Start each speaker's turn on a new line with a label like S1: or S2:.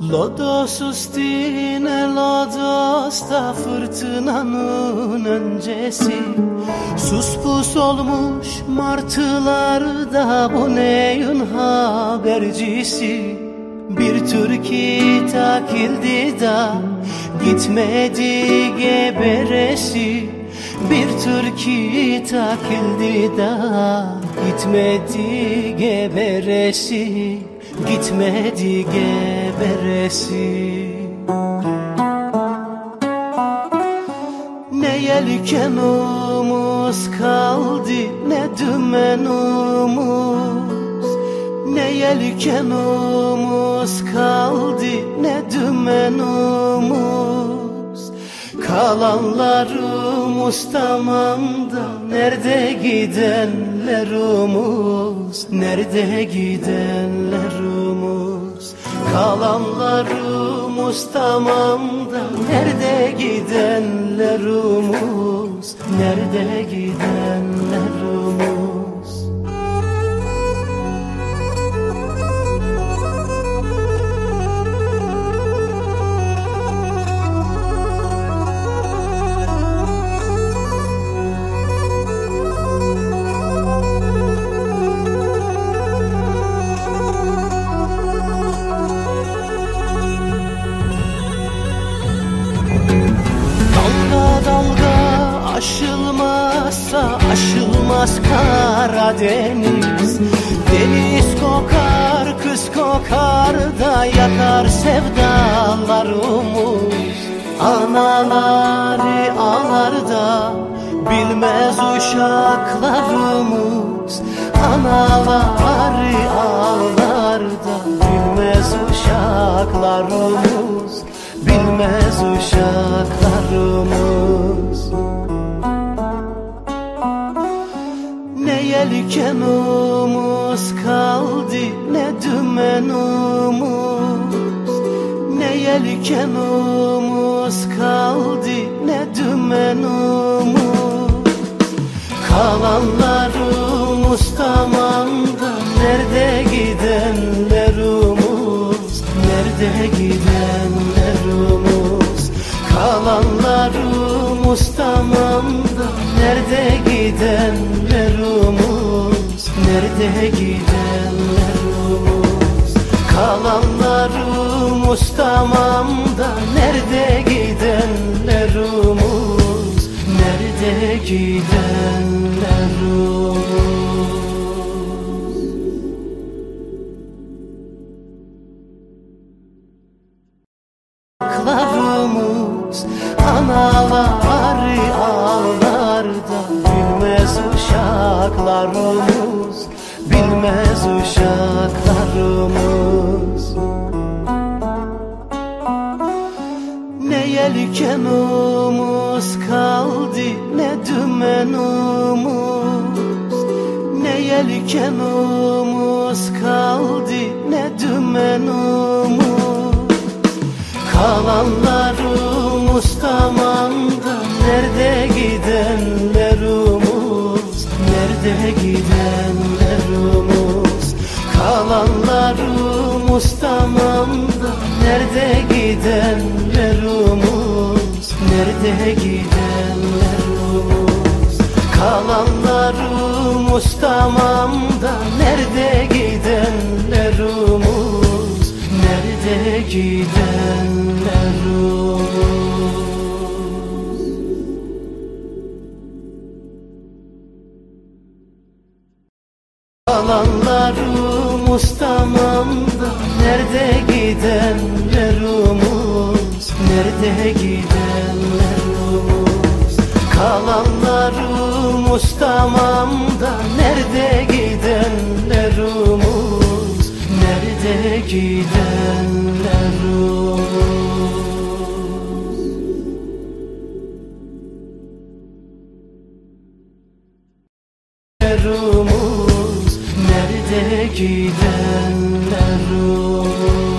S1: Lodos üstüne lodos da fırtınanın öncesi. Sus pus olmuş martılar da bu neyin habercisi? Bir türkü takildi da gitmedi geberesi Bir türkü takildi da gitmedi geberesi Gitmedi geberesi. Ne yelkenumuz kaldı ne dümenumuz Ne yelkenumuz kaldı ne dümenumuz Kalanlarımız tamamda. Nerede gidenlerimiz Nerede gidenlerimiz Kalanlarımız tamamda. Nerede gidenlerimiz Nerede gidenlerimiz aşılmazsa aşılmaz Karadeniz Deniz. Kokar, kız kokar da yakar sevdalarımız Anaları ağlar da bilmez uşaklarımız Anaları ağlar da bilmez uşaklarımız Bilmez uşaklarımız Ne yelkenumuz kaldı ne dümenumuz Ne yelkenumuz kaldı ne dümenumuz Kalanlarımız tamamda Nerede gidenlerimiz Nerede gidenlerimiz Kalanlarımız tamamda Nerede gidenlerimiz Nerede gidenlerimiz Kalanlarımız tamamda Nerede gidenlerimiz Nerede gidenlerimiz Bilmez uşaklarımız. Ne yelkenumuz kaldı ne dümenumuz Ne yelkenumuz kaldı ne dümenumuz Kalanlarımız tamamda Nerede gidenlerimiz Nerede gidenlerimiz Nerede gidenlerimiz Nerede gidenlerimiz Kalanlarımız tamamda Nerede gidenlerimiz Nerede gidenlerimiz Tamamda Nerede gidenlerimiz Nerede gidenlerimiz Kalanlarımız tamamda Nerede gidenlerimiz Nerede gidenlerimiz giden der ruh.